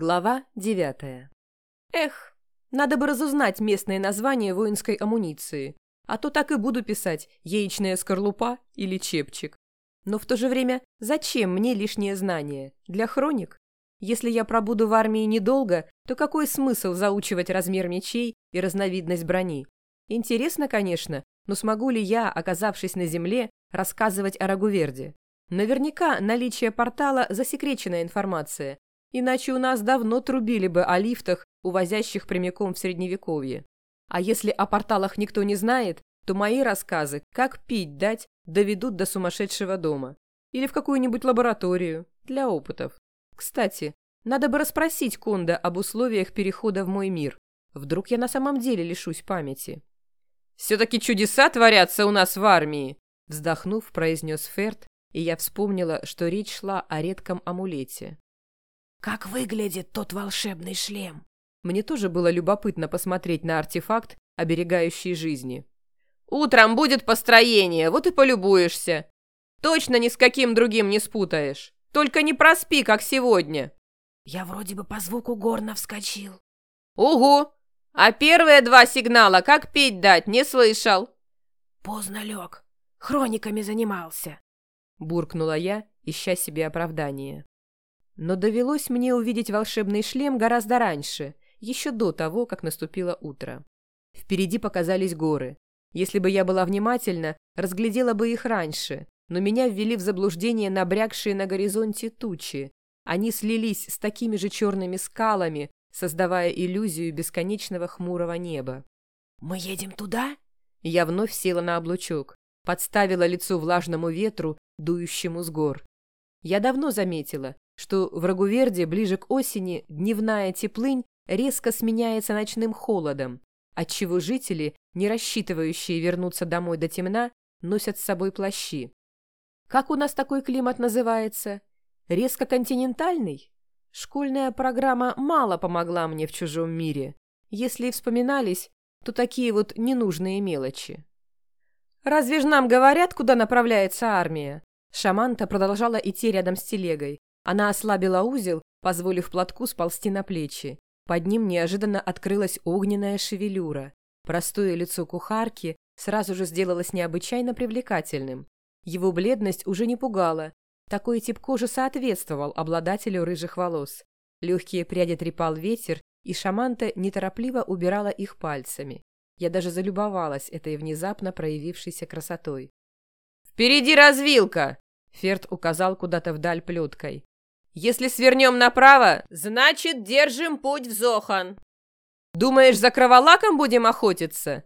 Глава девятая. Эх, надо бы разузнать местное название воинской амуниции, а то так и буду писать «яичная скорлупа» или «чепчик». Но в то же время зачем мне лишнее знание? Для хроник? Если я пробуду в армии недолго, то какой смысл заучивать размер мечей и разновидность брони? Интересно, конечно, но смогу ли я, оказавшись на земле, рассказывать о Рагуверде? Наверняка наличие портала – засекреченная информация, Иначе у нас давно трубили бы о лифтах, увозящих прямиком в Средневековье. А если о порталах никто не знает, то мои рассказы, как пить дать, доведут до сумасшедшего дома. Или в какую-нибудь лабораторию, для опытов. Кстати, надо бы расспросить Конда об условиях перехода в мой мир. Вдруг я на самом деле лишусь памяти. «Все-таки чудеса творятся у нас в армии!» Вздохнув, произнес Ферд, и я вспомнила, что речь шла о редком амулете. «Как выглядит тот волшебный шлем?» Мне тоже было любопытно посмотреть на артефакт, оберегающий жизни. «Утром будет построение, вот и полюбуешься. Точно ни с каким другим не спутаешь. Только не проспи, как сегодня». «Я вроде бы по звуку горно вскочил». «Угу! А первые два сигнала как пить дать, не слышал». «Поздно лег. Хрониками занимался», — буркнула я, ища себе оправдание. Но довелось мне увидеть волшебный шлем гораздо раньше, еще до того, как наступило утро. Впереди показались горы. Если бы я была внимательна, разглядела бы их раньше, но меня ввели в заблуждение набрякшие на горизонте тучи. Они слились с такими же черными скалами, создавая иллюзию бесконечного хмурого неба. «Мы едем туда?» Я вновь села на облучок, подставила лицо влажному ветру, дующему с гор. Я давно заметила, что в Рагуверде ближе к осени дневная теплынь резко сменяется ночным холодом, отчего жители, не рассчитывающие вернуться домой до темна, носят с собой плащи. Как у нас такой климат называется? Резко континентальный? Школьная программа мало помогла мне в чужом мире. Если и вспоминались, то такие вот ненужные мелочи. «Разве ж нам говорят, куда направляется армия?» Шаманта продолжала идти рядом с телегой, она ослабила узел, позволив платку сползти на плечи. Под ним неожиданно открылась огненная шевелюра. Простое лицо кухарки сразу же сделалось необычайно привлекательным. Его бледность уже не пугала. Такой тип кожи соответствовал обладателю рыжих волос. Легкие пряди трепал ветер, и шаманта неторопливо убирала их пальцами. Я даже залюбовалась этой внезапно проявившейся красотой. «Впереди развилка!» Ферд указал куда-то вдаль плеткой. Если свернем направо, значит, держим путь в Зохан. Думаешь, за кроволаком будем охотиться?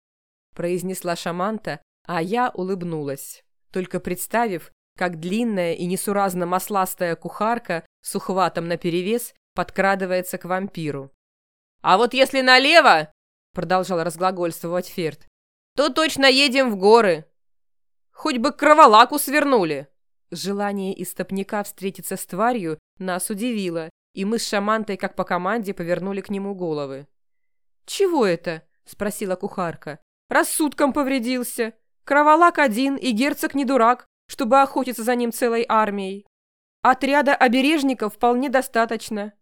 Произнесла шаманта, а я улыбнулась, только представив, как длинная и несуразно масластая кухарка с ухватом наперевес подкрадывается к вампиру. «А вот если налево, — продолжал разглагольствовать Ферд, — то точно едем в горы. Хоть бы к кроволаку свернули». Желание истопника встретиться с тварью нас удивило, и мы с шамантой, как по команде, повернули к нему головы. «Чего это?» — спросила кухарка. «Рассудком повредился. Кроволак один, и герцог не дурак, чтобы охотиться за ним целой армией. Отряда обережников вполне достаточно».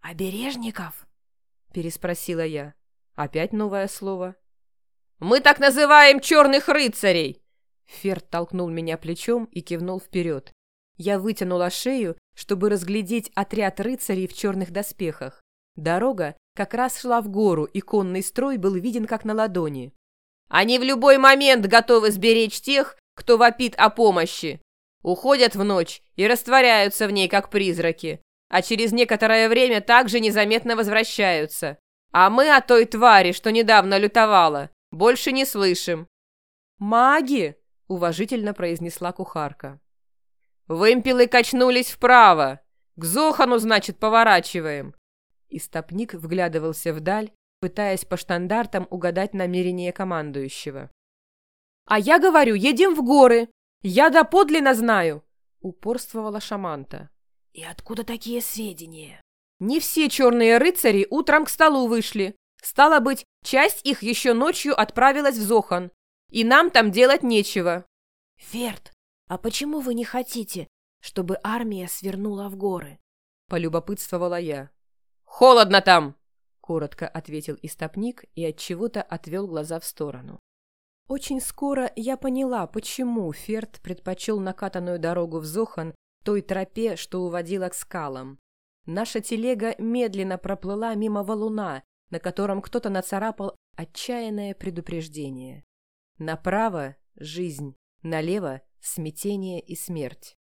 «Обережников?» — переспросила я. Опять новое слово. «Мы так называем черных рыцарей!» Ферд толкнул меня плечом и кивнул вперед. Я вытянула шею, чтобы разглядеть отряд рыцарей в черных доспехах. Дорога как раз шла в гору, и конный строй был виден как на ладони. «Они в любой момент готовы сберечь тех, кто вопит о помощи. Уходят в ночь и растворяются в ней, как призраки, а через некоторое время также незаметно возвращаются. А мы о той твари, что недавно лютовала, больше не слышим». «Маги!» — уважительно произнесла кухарка. «Вымпелы качнулись вправо! К Зохану, значит, поворачиваем!» Истопник вглядывался вдаль, пытаясь по штандартам угадать намерение командующего. «А я говорю, едем в горы! Я доподлинно знаю!» — упорствовала шаманта. «И откуда такие сведения?» «Не все черные рыцари утром к столу вышли. Стало быть, часть их еще ночью отправилась в Зохан. И нам там делать нечего. Ферд, а почему вы не хотите, чтобы армия свернула в горы? Полюбопытствовала я. Холодно там!» — коротко ответил истопник и от чего то отвел глаза в сторону. Очень скоро я поняла, почему Ферд предпочел накатанную дорогу в Зохан той тропе, что уводила к скалам. Наша телега медленно проплыла мимо валуна, на котором кто-то нацарапал отчаянное предупреждение. Направо — жизнь, налево — смятение и смерть.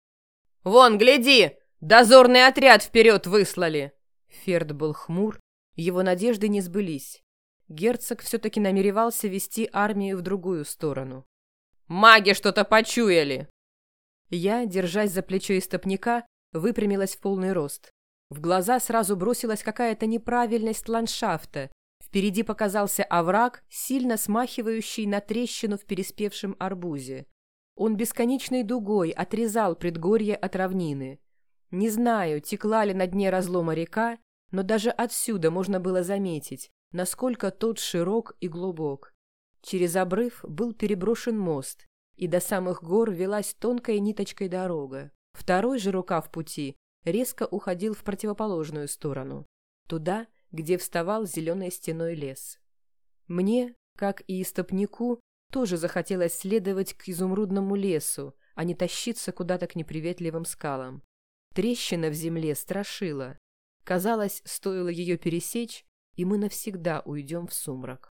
«Вон, гляди! Дозорный отряд вперед выслали!» Ферд был хмур, его надежды не сбылись. Герцог все-таки намеревался вести армию в другую сторону. «Маги что-то почуяли!» Я, держась за плечо истопника, выпрямилась в полный рост. В глаза сразу бросилась какая-то неправильность ландшафта. Впереди показался овраг, сильно смахивающий на трещину в переспевшем арбузе. Он бесконечной дугой отрезал предгорье от равнины. Не знаю, текла ли на дне разлома река, но даже отсюда можно было заметить, насколько тот широк и глубок. Через обрыв был переброшен мост, и до самых гор велась тонкая ниточкой дорога. Второй же рукав пути резко уходил в противоположную сторону, туда, где вставал зеленой стеной лес. Мне, как и истопнику, тоже захотелось следовать к изумрудному лесу, а не тащиться куда-то к неприветливым скалам. Трещина в земле страшила. Казалось, стоило ее пересечь, и мы навсегда уйдем в сумрак.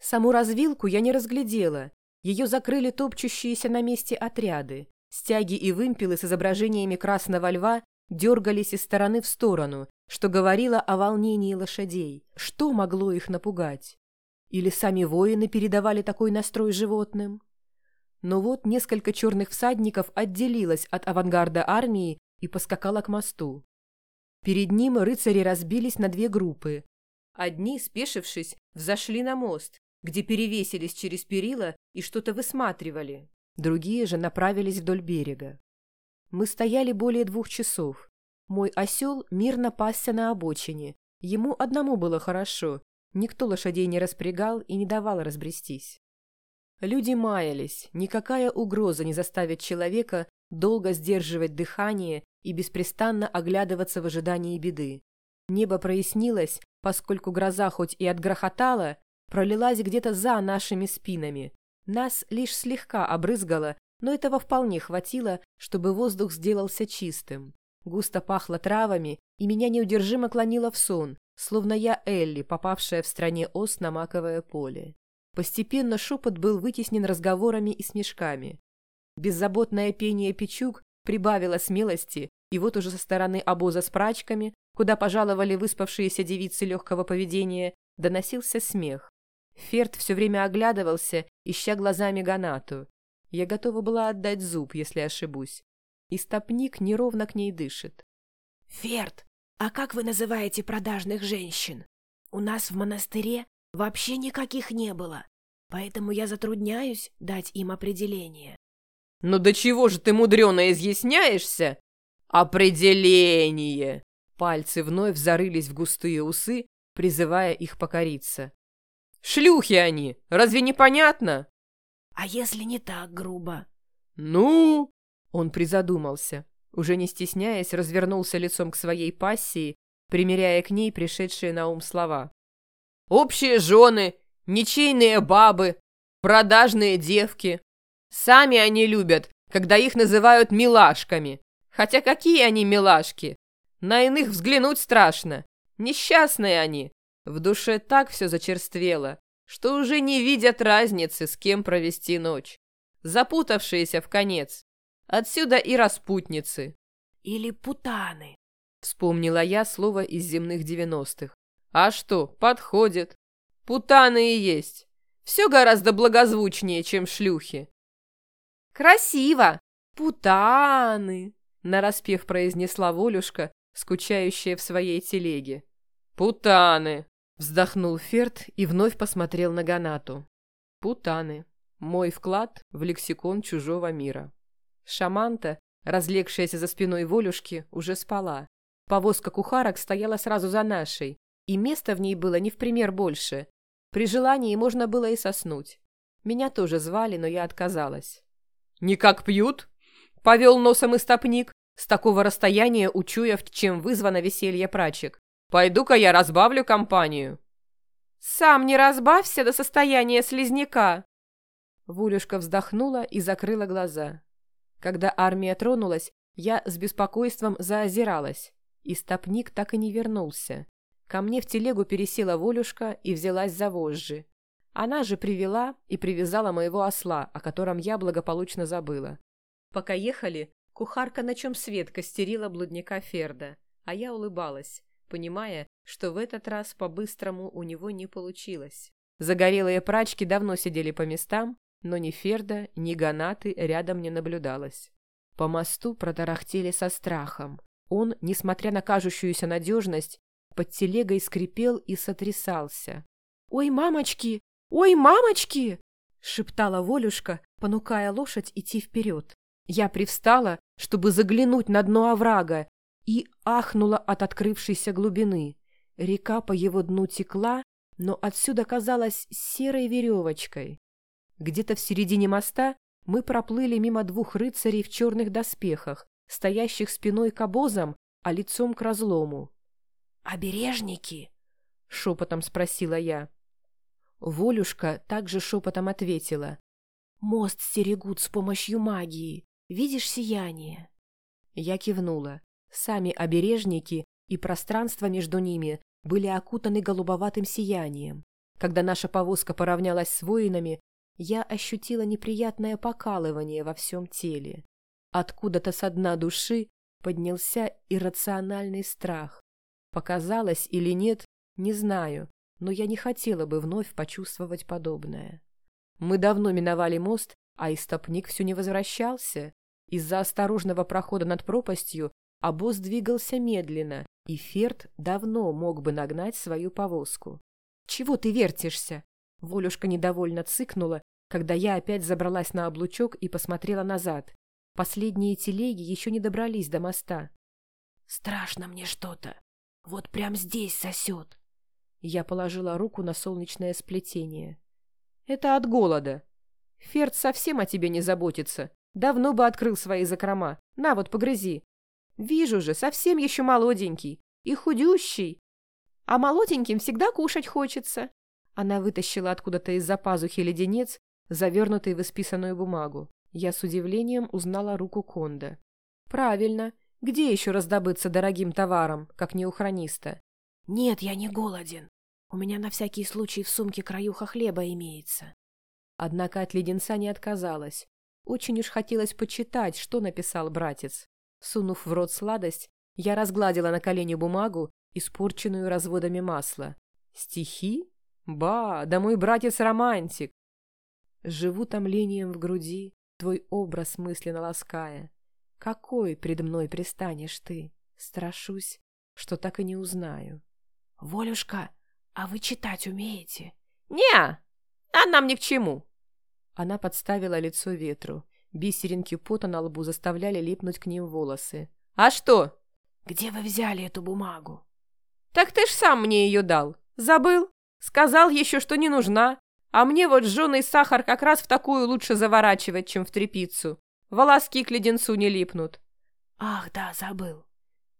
Саму развилку я не разглядела. Ее закрыли топчущиеся на месте отряды. Стяги и вымпелы с изображениями красного льва дергались из стороны в сторону, что говорило о волнении лошадей. Что могло их напугать? Или сами воины передавали такой настрой животным? Но вот несколько черных всадников отделилось от авангарда армии и поскакало к мосту. Перед ним рыцари разбились на две группы. Одни, спешившись, взошли на мост, где перевесились через перила и что-то высматривали. Другие же направились вдоль берега. Мы стояли более двух часов. Мой осел мирно пасся на обочине. Ему одному было хорошо, Никто лошадей не распрягал и не давал разбрестись. Люди маялись, никакая угроза не заставит человека долго сдерживать дыхание и беспрестанно оглядываться в ожидании беды. Небо прояснилось, поскольку гроза хоть и отгрохотала, пролилась где-то за нашими спинами. Нас лишь слегка обрызгало, но этого вполне хватило, чтобы воздух сделался чистым. Густо пахло травами, и меня неудержимо клонило в сон, словно я Элли, попавшая в стране ос на маковое поле. Постепенно шепот был вытеснен разговорами и смешками. Беззаботное пение печук прибавило смелости, и вот уже со стороны обоза с прачками, куда пожаловали выспавшиеся девицы легкого поведения, доносился смех. Ферд все время оглядывался, ища глазами Ганату. Я готова была отдать зуб, если ошибусь. И стопник неровно к ней дышит. «Ферд, «А как вы называете продажных женщин? У нас в монастыре вообще никаких не было, поэтому я затрудняюсь дать им определение». «Ну до чего же ты мудрено изъясняешься?» «Определение!» Пальцы вновь зарылись в густые усы, призывая их покориться. «Шлюхи они! Разве не понятно?» «А если не так грубо?» «Ну?» Он призадумался уже не стесняясь, развернулся лицом к своей пассии, примеряя к ней пришедшие на ум слова. «Общие жены, ничейные бабы, продажные девки. Сами они любят, когда их называют милашками. Хотя какие они милашки? На иных взглянуть страшно. Несчастные они. В душе так все зачерствело, что уже не видят разницы, с кем провести ночь. Запутавшиеся в конец. Отсюда и распутницы. Или путаны. Вспомнила я слово из земных девяностых. А что, подходит. Путаны и есть. Все гораздо благозвучнее, чем шлюхи. Красиво! Путаны! Нараспев произнесла Волюшка, скучающая в своей телеге. Путаны! Вздохнул Ферд и вновь посмотрел на Ганату. Путаны. Мой вклад в лексикон чужого мира. Шаманта, разлегшаяся за спиной Волюшки, уже спала. Повозка кухарок стояла сразу за нашей, и места в ней было не в пример больше. При желании можно было и соснуть. Меня тоже звали, но я отказалась. «Никак пьют?» — повел носом истопник, с такого расстояния учуяв, чем вызвано веселье прачек. Пойду-ка я разбавлю компанию». «Сам не разбавься до состояния слизняка!» Вулюшка вздохнула и закрыла глаза. Когда армия тронулась, я с беспокойством заозиралась, и стопник так и не вернулся. Ко мне в телегу пересела Волюшка и взялась за вожжи. Она же привела и привязала моего осла, о котором я благополучно забыла. Пока ехали, кухарка на чем свет костерила блудника Ферда, а я улыбалась, понимая, что в этот раз по-быстрому у него не получилось. Загорелые прачки давно сидели по местам, но ни Ферда, ни Ганаты рядом не наблюдалось. По мосту протарахтели со страхом. Он, несмотря на кажущуюся надежность, под телегой скрипел и сотрясался. «Ой, мамочки! Ой, мамочки!» — шептала Волюшка, понукая лошадь идти вперед. Я привстала, чтобы заглянуть на дно оврага, и ахнула от открывшейся глубины. Река по его дну текла, но отсюда казалась серой веревочкой. Где-то в середине моста мы проплыли мимо двух рыцарей в черных доспехах, стоящих спиной к обозам, а лицом к разлому. «Обережники?» — шепотом спросила я. Волюшка также шепотом ответила. «Мост стерегут с помощью магии. Видишь сияние?» Я кивнула. Сами обережники и пространство между ними были окутаны голубоватым сиянием. Когда наша повозка поравнялась с воинами, я ощутила неприятное покалывание во всем теле. Откуда-то со дна души поднялся иррациональный страх. Показалось или нет, не знаю, но я не хотела бы вновь почувствовать подобное. Мы давно миновали мост, а истопник все не возвращался. Из-за осторожного прохода над пропастью обоз двигался медленно, и Ферд давно мог бы нагнать свою повозку. «Чего ты вертишься?» Волюшка недовольно цыкнула когда я опять забралась на облучок и посмотрела назад. Последние телеги еще не добрались до моста. «Страшно мне что-то. Вот прям здесь сосет». Я положила руку на солнечное сплетение. «Это от голода. Ферд совсем о тебе не заботится. Давно бы открыл свои закрома. На вот, погрызи. Вижу же, совсем еще молоденький. И худющий. А молоденьким всегда кушать хочется». Она вытащила откуда-то из-за пазухи леденец завернутый в исписанную бумагу. Я с удивлением узнала руку Конда. «Правильно. Где еще раздобыться дорогим товаром, как не у хрониста?» «Нет, я не голоден. У меня на всякий случай в сумке краюха хлеба имеется». Однако от леденца не отказалась. Очень уж хотелось почитать, что написал братец. Сунув в рот сладость, я разгладила на колени бумагу, испорченную разводами масла. «Стихи? Ба, да мой братец романтик! Живу томлением в груди, твой образ мысленно лаская. Какой пред мной пристанешь ты? Страшусь, что так и не узнаю. — Волюшка, а вы читать умеете? — Не, а нам ни к чему. Она подставила лицо ветру. Бисеринки пота на лбу заставляли липнуть к ним волосы. — А что? — Где вы взяли эту бумагу? — Так ты ж сам мне ее дал. Забыл? Сказал еще, что не нужна. А мне вот жженый сахар как раз в такую лучше заворачивать, чем в трепицу. Волоски к леденцу не липнут. Ах, да, забыл.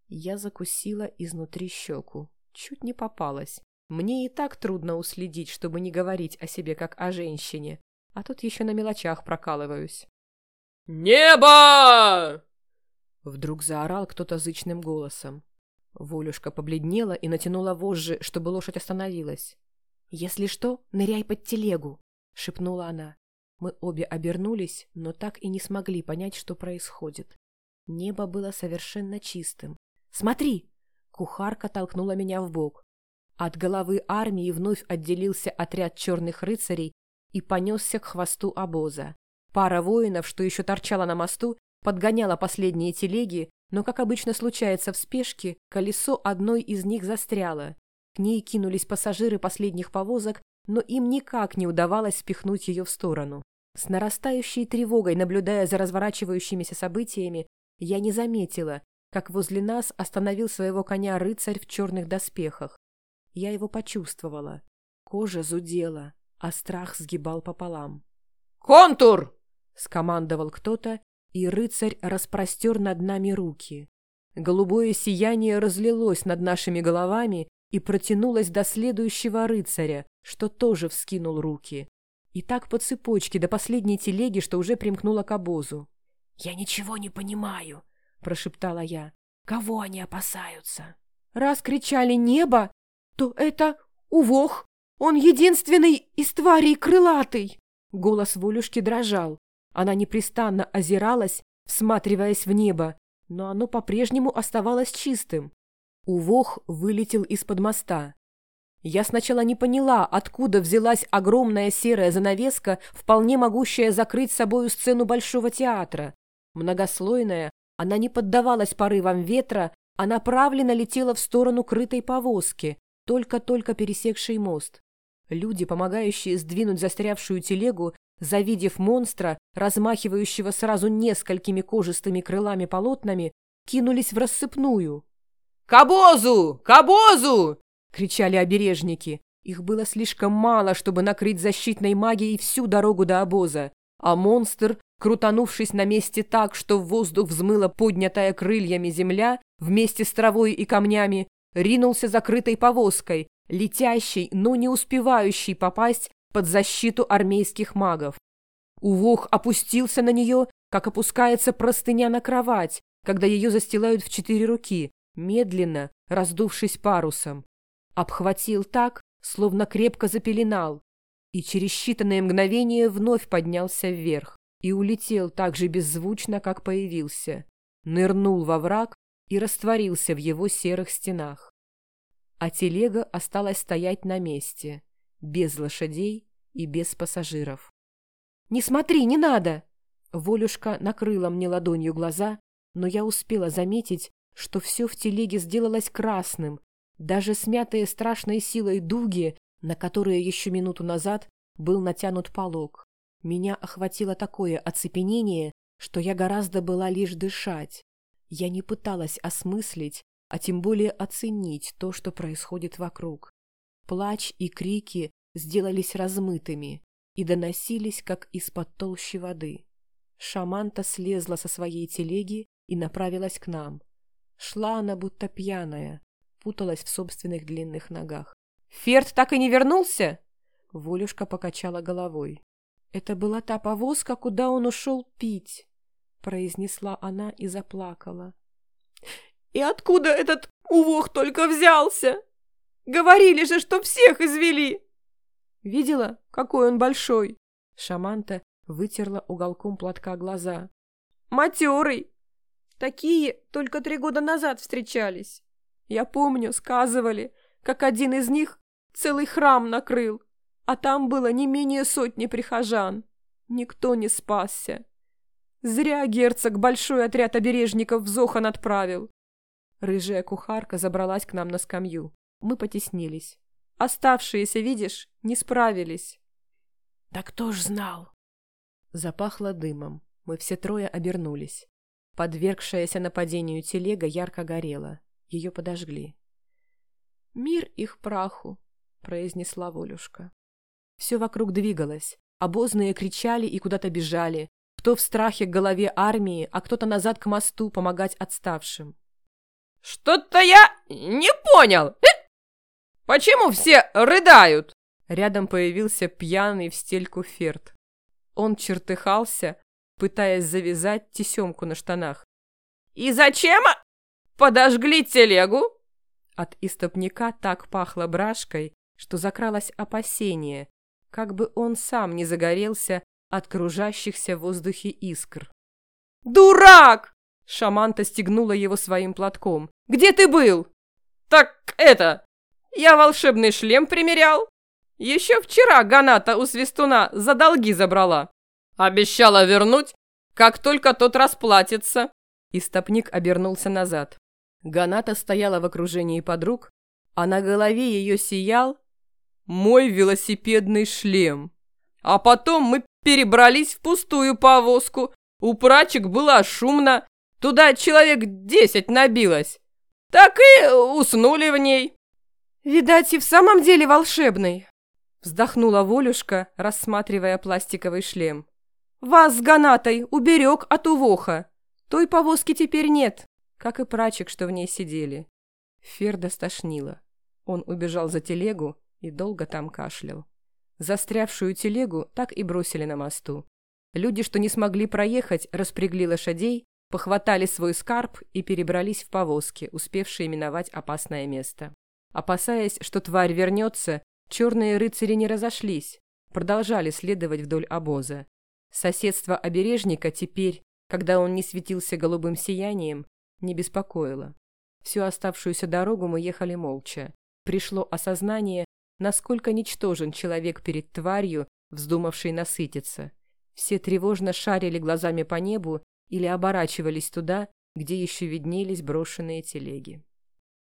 Я закусила изнутри щеку. Чуть не попалась. Мне и так трудно уследить, чтобы не говорить о себе как о женщине. А тут еще на мелочах прокалываюсь. «Небо!» Вдруг заорал кто-то зычным голосом. Волюшка побледнела и натянула вожжи, чтобы лошадь остановилась. «Если что, ныряй под телегу», — шепнула она. Мы обе обернулись, но так и не смогли понять, что происходит. Небо было совершенно чистым. «Смотри!» — кухарка толкнула меня в бок. От головы армии вновь отделился отряд черных рыцарей и понесся к хвосту обоза. Пара воинов, что еще торчала на мосту, подгоняла последние телеги, но, как обычно случается в спешке, колесо одной из них застряло, к ней кинулись пассажиры последних повозок, но им никак не удавалось спихнуть ее в сторону. С нарастающей тревогой, наблюдая за разворачивающимися событиями, я не заметила, как возле нас остановил своего коня рыцарь в черных доспехах. Я его почувствовала. Кожа зудела, а страх сгибал пополам. «Контур!» — скомандовал кто-то, и рыцарь распростер над нами руки. Голубое сияние разлилось над нашими головами и протянулось до следующего рыцаря, что тоже вскинул руки. И так по цепочке до последней телеги, что уже примкнула к обозу. «Я ничего не понимаю», — прошептала я. «Кого они опасаются?» «Раз кричали «небо», то это Увох! Он единственный из тварей крылатый!» Голос Волюшки дрожал. Она непрестанно озиралась, всматриваясь в небо, но оно по-прежнему оставалось чистым. Увох вылетел из-под моста. Я сначала не поняла, откуда взялась огромная серая занавеска, вполне могущая закрыть собою сцену Большого театра. Многослойная, она не поддавалась порывам ветра, а направленно летела в сторону крытой повозки, только-только пересекший мост. Люди, помогающие сдвинуть застрявшую телегу, завидев монстра, размахивающего сразу несколькими кожистыми крылами-полотнами, кинулись в рассыпную. «К обозу! К обозу!» — кричали обережники. Их было слишком мало, чтобы накрыть защитной магией всю дорогу до обоза, а монстр, крутанувшись на месте так, что в воздух взмыла поднятая крыльями земля вместе с травой и камнями, ринулся закрытой повозкой, летящей, но не успевающей попасть под защиту армейских магов. Увох опустился на нее, как опускается простыня на кровать, когда ее застилают в четыре руки, медленно, раздувшись парусом. Обхватил так, словно крепко запеленал, и через считанные мгновения вновь поднялся вверх и улетел так же беззвучно, как появился. Нырнул во враг и растворился в его серых стенах. А телега осталась стоять на месте, без лошадей и без пассажиров. «Не смотри, не надо!» Волюшка накрыла мне ладонью глаза, но я успела заметить, что все в телеге сделалось красным, даже смятые страшной силой дуги, на которые еще минуту назад был натянут полог. Меня охватило такое оцепенение, что я гораздо была лишь дышать. Я не пыталась осмыслить, а тем более оценить то, что происходит вокруг. Плач и крики сделались размытыми и доносились, как из-под толщи воды. Шаманта слезла со своей телеги и направилась к нам. Шла она будто пьяная, путалась в собственных длинных ногах. «Ферд так и не вернулся?» Волюшка покачала головой. Это была та повозка, куда он ушел пить произнесла она и заплакала. «И откуда этот увох только взялся? Говорили же, что всех извели!» «Видела, какой он большой?» Шаманта вытерла уголком платка глаза. «Матерый! Такие только три года назад встречались. Я помню, сказывали, как один из них целый храм накрыл, а там было не менее сотни прихожан. Никто не спасся. Зря герцог большой отряд обережников в Зохан отправил. Рыжая кухарка забралась к нам на скамью. Мы потеснились. Оставшиеся, видишь, не справились. Да кто ж знал? Запахло дымом. Мы все трое обернулись. Подвергшаяся нападению телега ярко горела. Ее подожгли. «Мир их праху», — произнесла Волюшка. Все вокруг двигалось. Обозные кричали и куда-то бежали. Кто в страхе к голове армии, а кто-то назад к мосту помогать отставшим. «Что-то я не понял! Э? Почему все рыдают?» Рядом появился пьяный в стельку Ферд. Он чертыхался, пытаясь завязать тесемку на штанах. «И зачем подожгли телегу?» От истопника так пахло брашкой, что закралось опасение, как бы он сам не загорелся от кружащихся в воздухе искр. «Дурак!» Шаманта стегнула его своим платком. «Где ты был?» «Так это... Я волшебный шлем примерял. Еще вчера Ганата у Свистуна за долги забрала. Обещала вернуть, как только тот расплатится». Истопник обернулся назад. Ганата стояла в окружении подруг, а на голове ее сиял мой велосипедный шлем. А потом мы перебрались в пустую повозку. У прачек было шумно. Туда человек десять набилось. Так и уснули в ней. Видать, и в самом деле волшебный. Вздохнула Волюшка, рассматривая пластиковый шлем. Вас с Ганатой уберег от увоха. Той повозки теперь нет. как и прачек, что в ней сидели. Ферда стошнило. Он убежал за телегу и долго там кашлял. Застрявшую телегу так и бросили на мосту. Люди, что не смогли проехать, распрягли лошадей, похватали свой скарб и перебрались в повозки, успевшие миновать опасное место. Опасаясь, что тварь вернется, черные рыцари не разошлись, продолжали следовать вдоль обоза. Соседство обережника теперь, когда он не светился голубым сиянием, не беспокоило. Всю оставшуюся дорогу мы ехали молча. Пришло осознание, насколько ничтожен человек перед тварью, вздумавшей насытиться. Все тревожно шарили глазами по небу или оборачивались туда, где еще виднелись брошенные телеги.